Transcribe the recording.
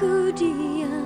aku diam